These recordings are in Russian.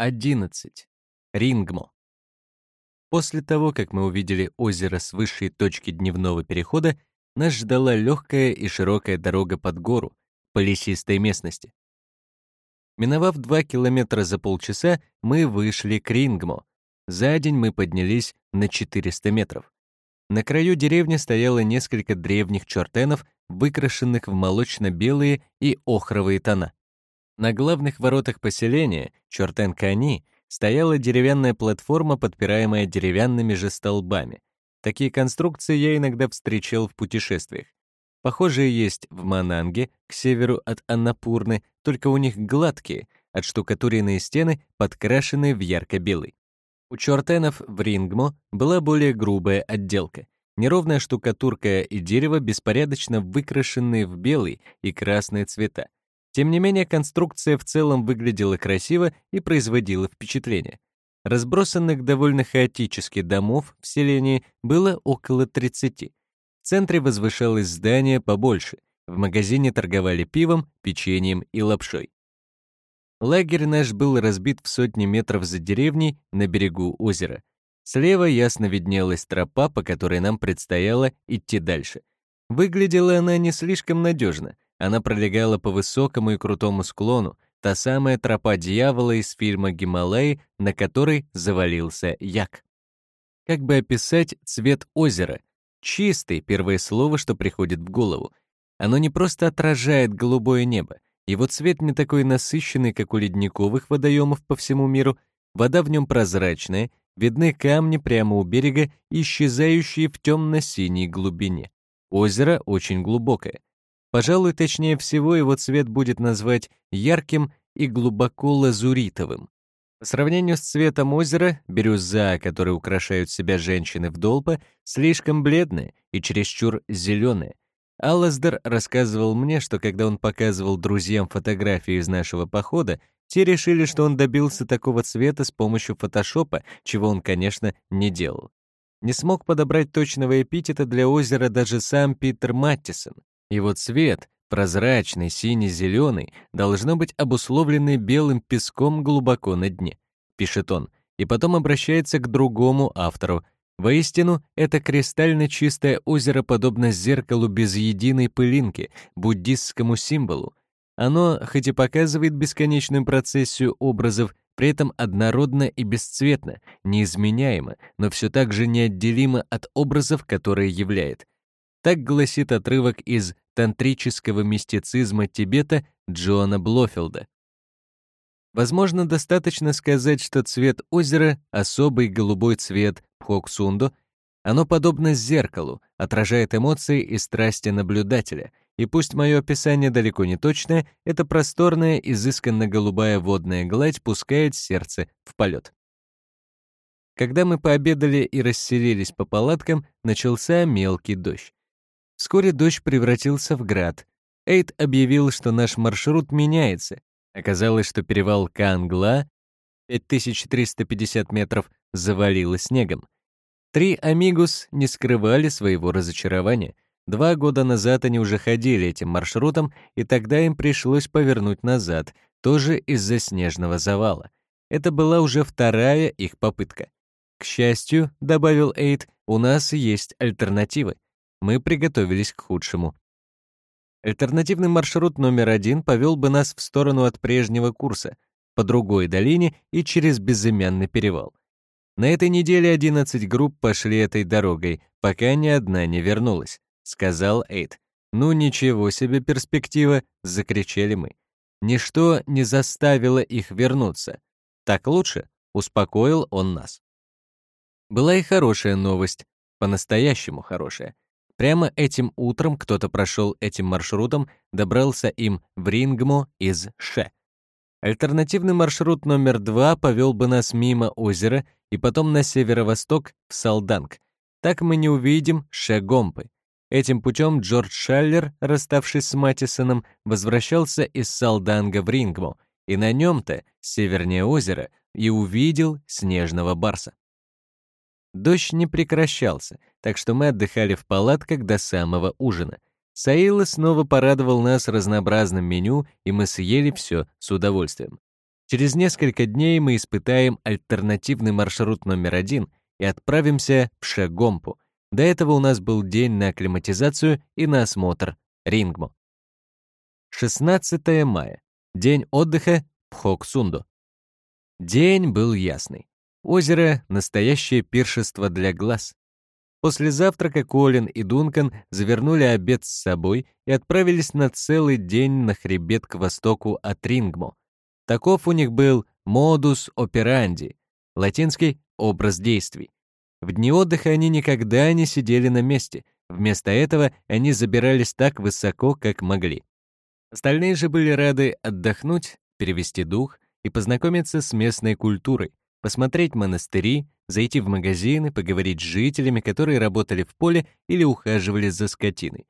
11. Рингмо. После того, как мы увидели озеро с высшей точки дневного перехода, нас ждала легкая и широкая дорога под гору по лесистой местности. Миновав два километра за полчаса, мы вышли к Рингмо. За день мы поднялись на 400 метров. На краю деревни стояло несколько древних чертенов, выкрашенных в молочно-белые и охровые тона. На главных воротах поселения, Чортен-Кани, стояла деревянная платформа, подпираемая деревянными же столбами. Такие конструкции я иногда встречал в путешествиях. Похожие есть в Мананге, к северу от Аннапурны, только у них гладкие, отштукатуренные стены, подкрашенные в ярко-белый. У чертенов в Рингмо была более грубая отделка. Неровная штукатурка и дерево, беспорядочно выкрашенные в белый и красные цвета. Тем не менее, конструкция в целом выглядела красиво и производила впечатление. Разбросанных довольно хаотически домов в селении было около 30. В центре возвышалось здание побольше. В магазине торговали пивом, печеньем и лапшой. Лагерь наш был разбит в сотни метров за деревней на берегу озера. Слева ясно виднелась тропа, по которой нам предстояло идти дальше. Выглядела она не слишком надежно — она пролегала по высокому и крутому склону, та самая тропа дьявола из фильма «Гималаи», на которой завалился як. Как бы описать цвет озера? Чистый — первое слово, что приходит в голову. Оно не просто отражает голубое небо, его цвет не такой насыщенный, как у ледниковых водоемов по всему миру, вода в нем прозрачная, видны камни прямо у берега, исчезающие в темно-синей глубине. Озеро очень глубокое. Пожалуй, точнее всего его цвет будет назвать ярким и глубоко лазуритовым. По сравнению с цветом озера, бирюза, которой украшают себя женщины в долпа, слишком бледная и чересчур зеленая. Аллаздер рассказывал мне, что когда он показывал друзьям фотографии из нашего похода, те решили, что он добился такого цвета с помощью фотошопа, чего он, конечно, не делал. Не смог подобрать точного эпитета для озера даже сам Питер Маттисон. Его цвет, прозрачный, синий-зеленый, должно быть обусловленный белым песком глубоко на дне, пишет он, и потом обращается к другому автору. Воистину, это кристально чистое озеро подобно зеркалу без единой пылинки, буддистскому символу. Оно, хоть и показывает бесконечную процессию образов, при этом однородно и бесцветно, неизменяемо, но все так же неотделимо от образов, которые являет. Так гласит отрывок из тантрического мистицизма Тибета Джона Блофилда. Возможно, достаточно сказать, что цвет озера — особый голубой цвет Пхоксундо, оно подобно зеркалу, отражает эмоции и страсти наблюдателя, и пусть мое описание далеко не точное, эта просторная, изысканно голубая водная гладь пускает сердце в полет. Когда мы пообедали и расселились по палаткам, начался мелкий дождь. Вскоре дождь превратился в град. Эйд объявил, что наш маршрут меняется. Оказалось, что перевал Кангла, 5350 метров, завалило снегом. Три «Амигус» не скрывали своего разочарования. Два года назад они уже ходили этим маршрутом, и тогда им пришлось повернуть назад, тоже из-за снежного завала. Это была уже вторая их попытка. К счастью, добавил Эйд, у нас есть альтернативы мы приготовились к худшему. Альтернативный маршрут номер один повел бы нас в сторону от прежнего курса, по другой долине и через безымянный перевал. На этой неделе 11 групп пошли этой дорогой, пока ни одна не вернулась, сказал Эйд. «Ну ничего себе перспектива!» — закричали мы. Ничто не заставило их вернуться. Так лучше, успокоил он нас. Была и хорошая новость, по-настоящему хорошая. Прямо этим утром кто-то прошел этим маршрутом, добрался им в Рингмо из Ше. Альтернативный маршрут номер два повел бы нас мимо озера и потом на северо-восток в Салданг. Так мы не увидим Ше-Гомпы. Этим путем Джордж Шаллер, расставшись с Матисоном, возвращался из Салданга в Рингмо, и на нем-то, севернее озера, и увидел снежного барса. Дождь не прекращался, так что мы отдыхали в палатках до самого ужина. Саила снова порадовал нас разнообразным меню, и мы съели все с удовольствием. Через несколько дней мы испытаем альтернативный маршрут номер один и отправимся в Шегомпу. До этого у нас был день на акклиматизацию и на осмотр Рингмо. 16 мая. День отдыха Пхоксунду. День был ясный. Озеро — настоящее пиршество для глаз. После завтрака Колин и Дункан завернули обед с собой и отправились на целый день на хребет к востоку от Рингмо. Таков у них был модус операнди, латинский образ действий. В дни отдыха они никогда не сидели на месте, вместо этого они забирались так высоко, как могли. Остальные же были рады отдохнуть, перевести дух и познакомиться с местной культурой, посмотреть монастыри, зайти в магазины, поговорить с жителями, которые работали в поле или ухаживали за скотиной.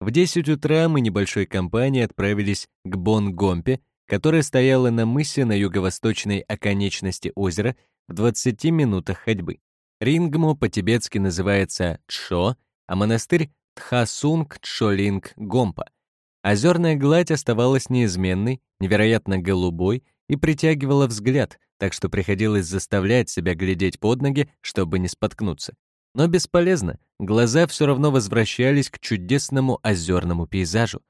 В 10 утра мы небольшой компанией отправились к Бон-Гомпе, которая стояла на мысе на юго-восточной оконечности озера в 20 минутах ходьбы. Рингмо по-тибетски называется Чо, а монастырь Тхасунг Чолинг Гомпа. Озерная гладь оставалась неизменной, невероятно голубой и притягивала взгляд, так что приходилось заставлять себя глядеть под ноги, чтобы не споткнуться. Но бесполезно, глаза все равно возвращались к чудесному озерному пейзажу.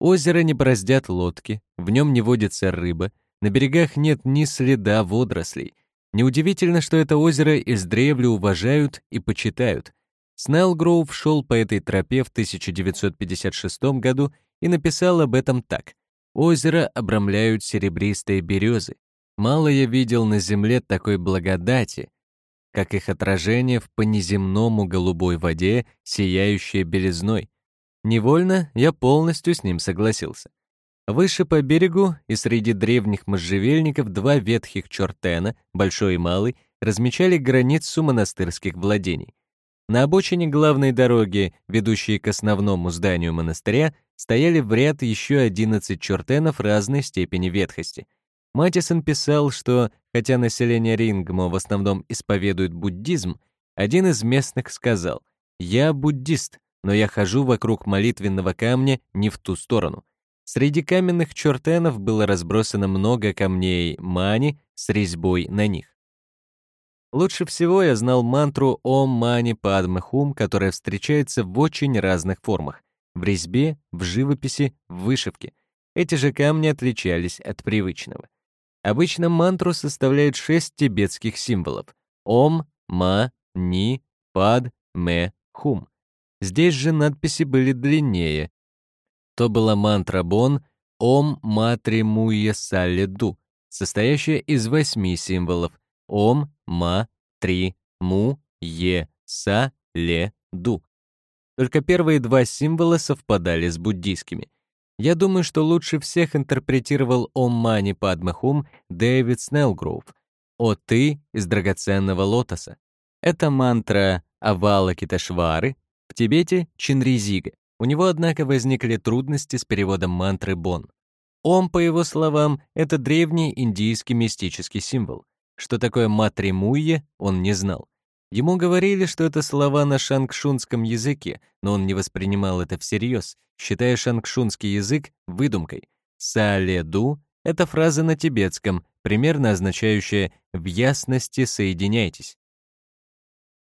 Озеро не бороздят лодки, в нем не водится рыба, на берегах нет ни следа водорослей. Неудивительно, что это озеро издревле уважают и почитают. Снеллгроув шел по этой тропе в 1956 году и написал об этом так. «Озеро обрамляют серебристые березы, Мало я видел на земле такой благодати, как их отражение в понеземному голубой воде, сияющей белизной. Невольно я полностью с ним согласился. Выше по берегу и среди древних можжевельников два ветхих чертена, большой и малый, размечали границу монастырских владений. На обочине главной дороги, ведущей к основному зданию монастыря, стояли в ряд еще 11 чертенов разной степени ветхости. Матисон писал, что, хотя население Рингмо в основном исповедует буддизм, один из местных сказал «Я буддист, но я хожу вокруг молитвенного камня не в ту сторону». Среди каменных чертенов было разбросано много камней мани с резьбой на них. Лучше всего я знал мантру «Ом мани падме хум», которая встречается в очень разных формах — в резьбе, в живописи, в вышивке. Эти же камни отличались от привычного. Обычно мантру составляют шесть тибетских символов — Ом, Ма, Ни, Пад, Ме, Хум. Здесь же надписи были длиннее. То была мантра Бон Ом Матри Муе Сале Ду, состоящая из восьми символов Ом, Ма, Три, Му, Е, Са, Ле, Ду. Только первые два символа совпадали с буддийскими. Я думаю, что лучше всех интерпретировал «О Мани Падме Хум» Дэвид Снеллгроув «О ты из драгоценного лотоса». Это мантра Авала Киташвары, в Тибете — Чинризига. У него, однако, возникли трудности с переводом мантры Бон. Ом, по его словам, это древний индийский мистический символ. Что такое матримуйе, он не знал. Ему говорили, что это слова на шангшунском языке, но он не воспринимал это всерьез, считая шангшунский язык выдумкой. «Сааледу» — это фраза на тибетском, примерно означающая «в ясности соединяйтесь».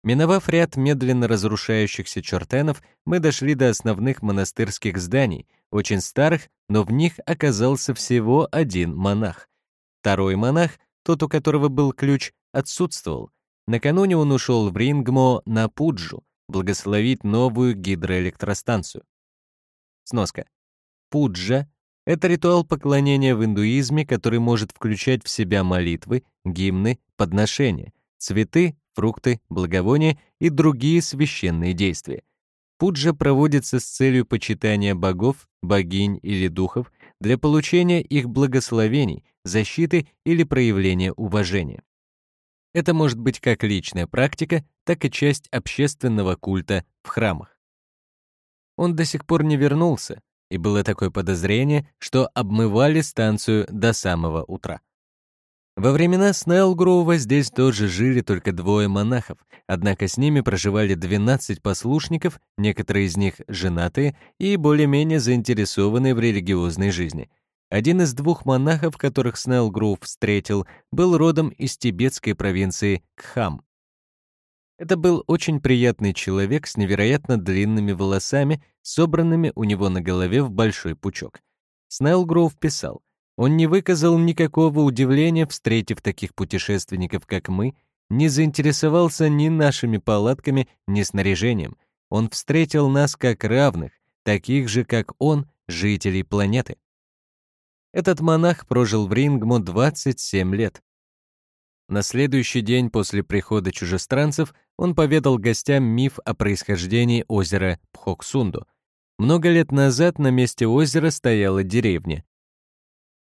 Миновав ряд медленно разрушающихся чертенов, мы дошли до основных монастырских зданий, очень старых, но в них оказался всего один монах. Второй монах, тот, у которого был ключ, отсутствовал — Накануне он ушел в Рингмо на Пуджу благословить новую гидроэлектростанцию. Сноска. Пуджа — это ритуал поклонения в индуизме, который может включать в себя молитвы, гимны, подношения, цветы, фрукты, благовония и другие священные действия. Пуджа проводится с целью почитания богов, богинь или духов для получения их благословений, защиты или проявления уважения. Это может быть как личная практика, так и часть общественного культа в храмах. Он до сих пор не вернулся, и было такое подозрение, что обмывали станцию до самого утра. Во времена Снеллгроува здесь тоже жили только двое монахов, однако с ними проживали 12 послушников, некоторые из них женатые и более-менее заинтересованные в религиозной жизни. Один из двух монахов, которых Снеллгроув встретил, был родом из тибетской провинции Кхам. Это был очень приятный человек с невероятно длинными волосами, собранными у него на голове в большой пучок. Снеллгроув писал, он не выказал никакого удивления, встретив таких путешественников, как мы, не заинтересовался ни нашими палатками, ни снаряжением. Он встретил нас как равных, таких же, как он, жителей планеты. Этот монах прожил в Рингму 27 лет. На следующий день после прихода чужестранцев он поведал гостям миф о происхождении озера Пхоксунду. Много лет назад на месте озера стояла деревня.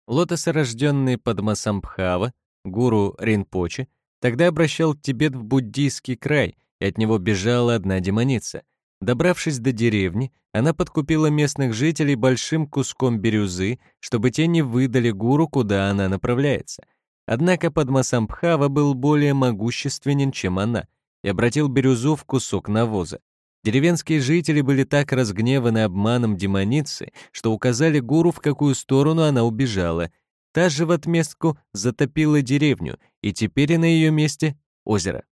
Лотосорожденный Падмасамбхава, гуру Ринпоче, тогда обращал Тибет в буддийский край, и от него бежала одна демоница. Добравшись до деревни, она подкупила местных жителей большим куском бирюзы, чтобы те не выдали гуру, куда она направляется. Однако Падмасамбхава был более могущественен, чем она, и обратил бирюзу в кусок навоза. Деревенские жители были так разгневаны обманом демоницы, что указали гуру, в какую сторону она убежала. Та же в отместку затопила деревню, и теперь на ее месте — озеро.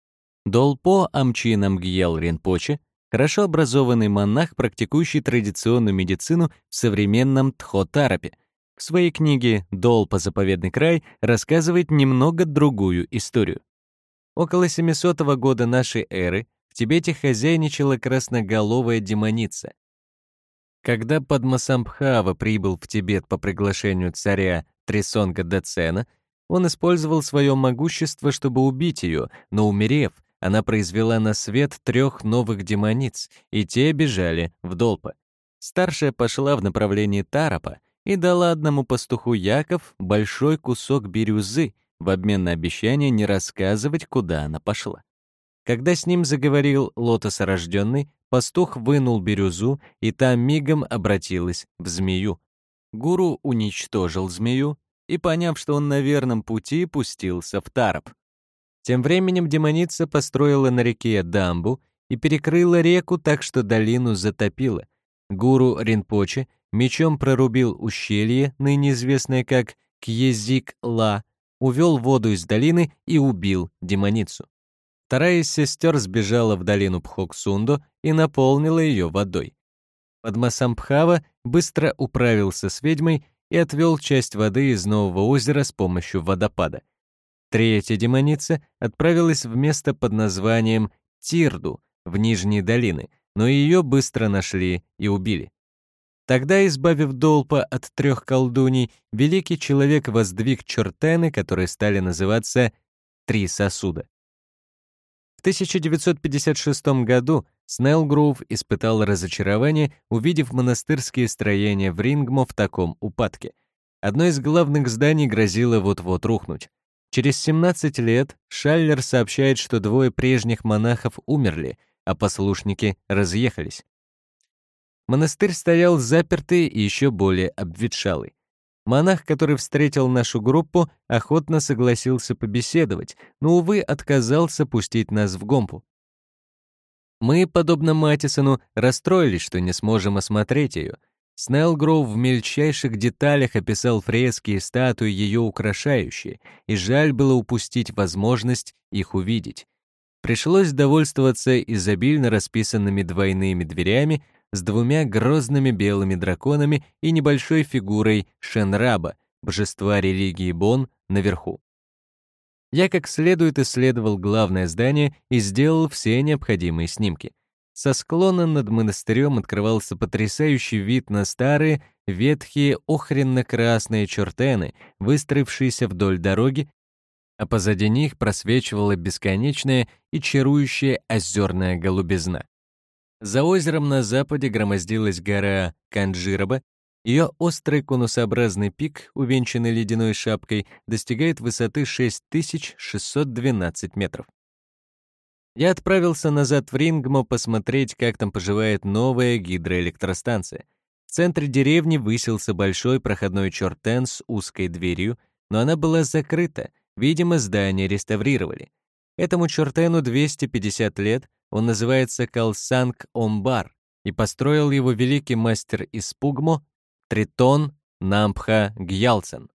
Долпо Амчинам Гьел Ринпоче хорошо образованный монах, практикующий традиционную медицину в современном Тхотарапе. В своей книге «Дол по заповедный край» рассказывает немного другую историю. Около 700 года нашей эры в Тибете хозяйничала красноголовая демоница. Когда Падмасамбхава прибыл в Тибет по приглашению царя Трисонга Дацена, он использовал свое могущество, чтобы убить ее, но, умерев, она произвела на свет трех новых демониц, и те бежали в Долпа. Старшая пошла в направлении Тарапа и дала одному пастуху Яков большой кусок бирюзы в обмен на обещание не рассказывать, куда она пошла. Когда с ним заговорил лотосорожденный, пастух вынул бирюзу, и та мигом обратилась в змею. Гуру уничтожил змею и, поняв, что он на верном пути, пустился в Тарап. Тем временем демоница построила на реке дамбу и перекрыла реку так, что долину затопило. Гуру Ринпоче мечом прорубил ущелье, ныне известное как Кьезик-Ла, увел воду из долины и убил демоницу. Вторая из сестер сбежала в долину Пхоксундо и наполнила ее водой. Падмасамбхава быстро управился с ведьмой и отвел часть воды из нового озера с помощью водопада. Третья демоница отправилась в место под названием Тирду, в Нижние долины, но ее быстро нашли и убили. Тогда, избавив Долпа от трех колдуний, великий человек воздвиг чертены, которые стали называться «Три сосуда». В 1956 году Снеллгроув испытал разочарование, увидев монастырские строения в Рингмо в таком упадке. Одно из главных зданий грозило вот-вот рухнуть. Через 17 лет Шаллер сообщает, что двое прежних монахов умерли, а послушники разъехались. Монастырь стоял запертый и еще более обветшалый. Монах, который встретил нашу группу, охотно согласился побеседовать, но, увы, отказался пустить нас в гомпу. Мы, подобно Матисону, расстроились, что не сможем осмотреть ее, Снеллгроув в мельчайших деталях описал фрески и статуи, ее украшающие, и жаль было упустить возможность их увидеть. Пришлось довольствоваться изобильно расписанными двойными дверями с двумя грозными белыми драконами и небольшой фигурой Шенраба, божества религии Бон, наверху. Я как следует исследовал главное здание и сделал все необходимые снимки. Со склона над монастырем открывался потрясающий вид на старые, ветхие, охренно-красные чертены, выстроившиеся вдоль дороги, а позади них просвечивала бесконечная и чарующая озерная голубизна. За озером на западе громоздилась гора Канджираба, ее острый конусообразный пик, увенчанный ледяной шапкой, достигает высоты 6612 метров. Я отправился назад в Рингмо посмотреть, как там поживает новая гидроэлектростанция. В центре деревни высился большой проходной чертен с узкой дверью, но она была закрыта, видимо, здание реставрировали. Этому чертену 250 лет, он называется Калсанг Омбар, и построил его великий мастер из Пугмо Тритон Нампха Гьялсен.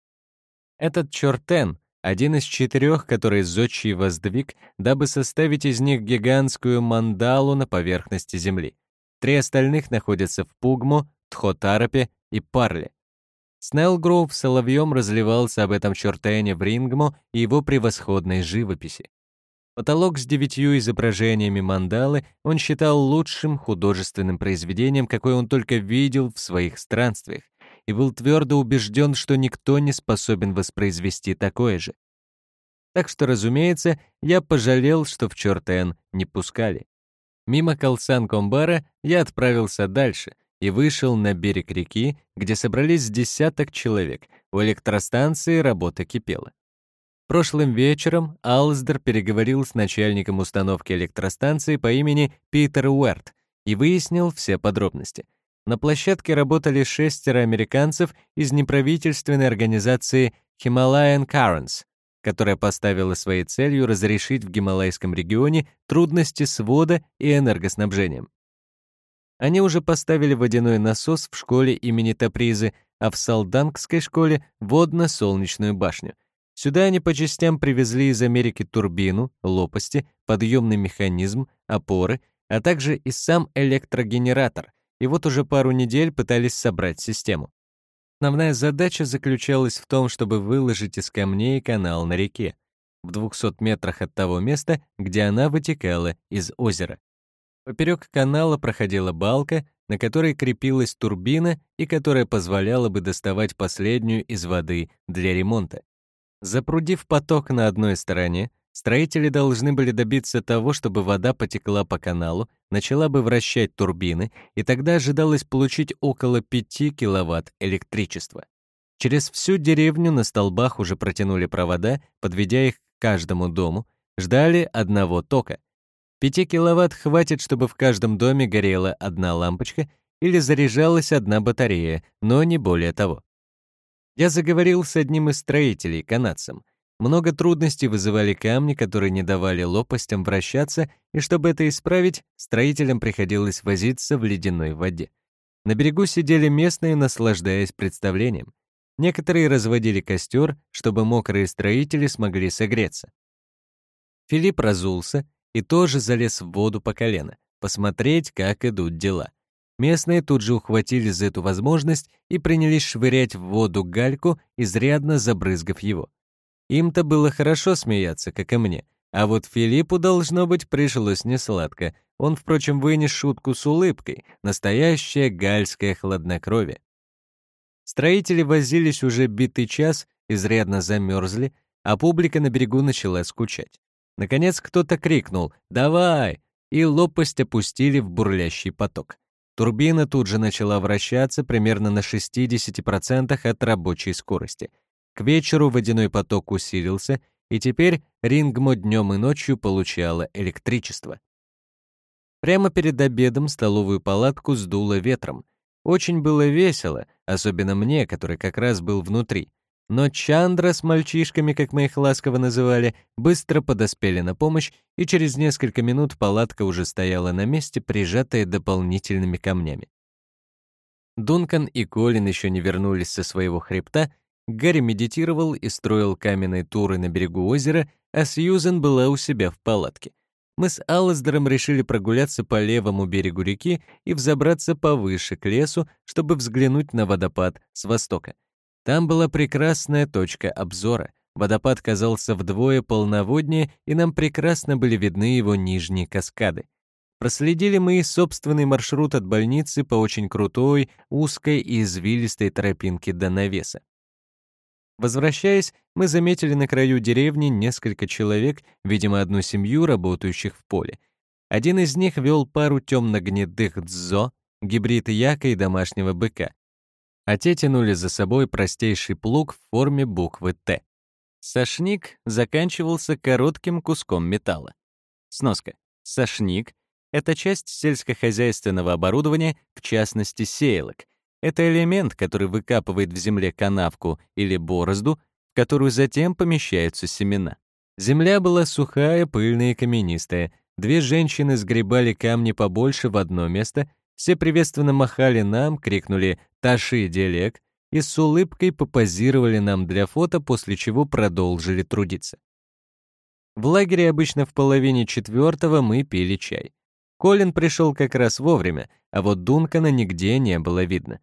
Этот Чортен — один из четырех, который Зодчий воздвиг, дабы составить из них гигантскую мандалу на поверхности Земли. Три остальных находятся в Пугмо, Тхотарапе и Парле. Снеллгроув соловьем разливался об этом Чортене в Рингмо и его превосходной живописи. Потолок с девятью изображениями мандалы он считал лучшим художественным произведением, какое он только видел в своих странствиях, и был твердо убежден, что никто не способен воспроизвести такое же. Так что, разумеется, я пожалел, что в Чортен не пускали. Мимо Калсан-Комбара я отправился дальше и вышел на берег реки, где собрались десяток человек. У электростанции работа кипела. Прошлым вечером Алсдер переговорил с начальником установки электростанции по имени Питер Уэрт и выяснил все подробности. На площадке работали шестеро американцев из неправительственной организации Himalayan Currents, которая поставила своей целью разрешить в Гималайском регионе трудности с водо- и энергоснабжением. Они уже поставили водяной насос в школе имени Тапризы, а в Салдангской школе — водно-солнечную башню. Сюда они по частям привезли из Америки турбину, лопасти, подъемный механизм, опоры, а также и сам электрогенератор, и вот уже пару недель пытались собрать систему. Основная задача заключалась в том, чтобы выложить из камней канал на реке, в 200 метрах от того места, где она вытекала из озера. Поперек канала проходила балка, на которой крепилась турбина и которая позволяла бы доставать последнюю из воды для ремонта. Запрудив поток на одной стороне, строители должны были добиться того, чтобы вода потекла по каналу, начала бы вращать турбины, и тогда ожидалось получить около 5 киловатт электричества. Через всю деревню на столбах уже протянули провода, подведя их к каждому дому, ждали одного тока. 5 киловатт хватит, чтобы в каждом доме горела одна лампочка или заряжалась одна батарея, но не более того. Я заговорил с одним из строителей, канадцем. Много трудностей вызывали камни, которые не давали лопастям вращаться, и чтобы это исправить, строителям приходилось возиться в ледяной воде. На берегу сидели местные, наслаждаясь представлением. Некоторые разводили костер, чтобы мокрые строители смогли согреться. Филипп разулся и тоже залез в воду по колено, посмотреть, как идут дела. Местные тут же ухватили за эту возможность и принялись швырять в воду гальку, изрядно забрызгав его. Им-то было хорошо смеяться, как и мне, а вот Филиппу, должно быть, пришлось несладко. Он, впрочем, вынес шутку с улыбкой, настоящее гальское хладнокровие. Строители возились уже битый час, изрядно замерзли, а публика на берегу начала скучать. Наконец кто-то крикнул «Давай!» и лопасть опустили в бурлящий поток. Турбина тут же начала вращаться примерно на 60% от рабочей скорости. К вечеру водяной поток усилился, и теперь Рингмо днем и ночью получала электричество. Прямо перед обедом столовую палатку сдуло ветром. Очень было весело, особенно мне, который как раз был внутри. Но Чандра с мальчишками, как мы их ласково называли, быстро подоспели на помощь, и через несколько минут палатка уже стояла на месте, прижатая дополнительными камнями. Дункан и Колин еще не вернулись со своего хребта, Гарри медитировал и строил каменные туры на берегу озера, а Сьюзен была у себя в палатке. Мы с Алласдером решили прогуляться по левому берегу реки и взобраться повыше к лесу, чтобы взглянуть на водопад с востока. Там была прекрасная точка обзора. Водопад казался вдвое полноводнее, и нам прекрасно были видны его нижние каскады. Проследили мы и собственный маршрут от больницы по очень крутой, узкой и извилистой тропинке до навеса. Возвращаясь, мы заметили на краю деревни несколько человек, видимо, одну семью, работающих в поле. Один из них вел пару темно-гнедых дзо, гибрид яка и домашнего быка а те тянули за собой простейший плуг в форме буквы «Т». Сошник заканчивался коротким куском металла. Сноска. Сошник — это часть сельскохозяйственного оборудования, в частности сеялок. Это элемент, который выкапывает в земле канавку или борозду, в которую затем помещаются семена. Земля была сухая, пыльная и каменистая. Две женщины сгребали камни побольше в одно место, все приветственно махали нам, крикнули «Таши, Делек!» и с улыбкой попозировали нам для фото, после чего продолжили трудиться. В лагере обычно в половине четвертого мы пили чай. Колин пришел как раз вовремя, а вот Дункана нигде не было видно.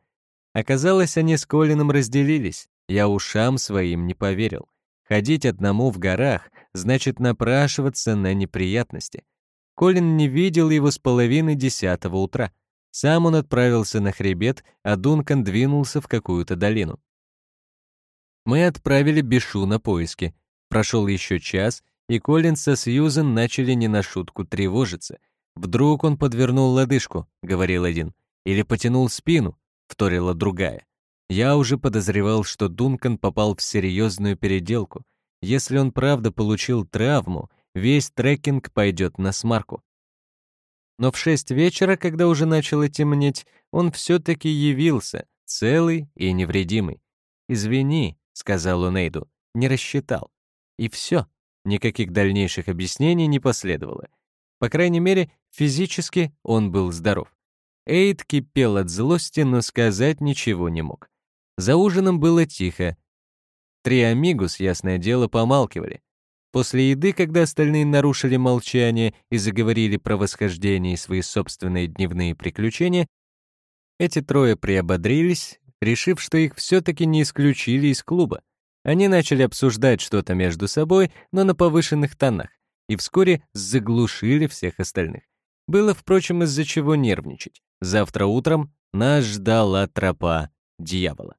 Оказалось, они с Колином разделились. Я ушам своим не поверил. Ходить одному в горах значит напрашиваться на неприятности. Колин не видел его с половины десятого утра. Сам он отправился на хребет, а Дункан двинулся в какую-то долину. Мы отправили Бишу на поиски. Прошел еще час, и Колин со Сьюзен начали не на шутку тревожиться. «Вдруг он подвернул лодыжку», — говорил один, «или потянул спину», — вторила другая. Я уже подозревал, что Дункан попал в серьезную переделку. Если он правда получил травму, весь трекинг пойдет на смарку. Но в шесть вечера, когда уже начало темнеть, он все-таки явился, целый и невредимый. «Извини», — сказал он Эйду, — «не рассчитал». И все. Никаких дальнейших объяснений не последовало. По крайней мере, физически он был здоров. Эйд кипел от злости, но сказать ничего не мог. За ужином было тихо. Три амигус, ясное дело, помалкивали. После еды, когда остальные нарушили молчание и заговорили про восхождение и свои собственные дневные приключения, эти трое приободрились, решив, что их все-таки не исключили из клуба. Они начали обсуждать что-то между собой, но на повышенных тонах, и вскоре заглушили всех остальных. Было, впрочем, из-за чего нервничать. Завтра утром нас ждала тропа дьявола.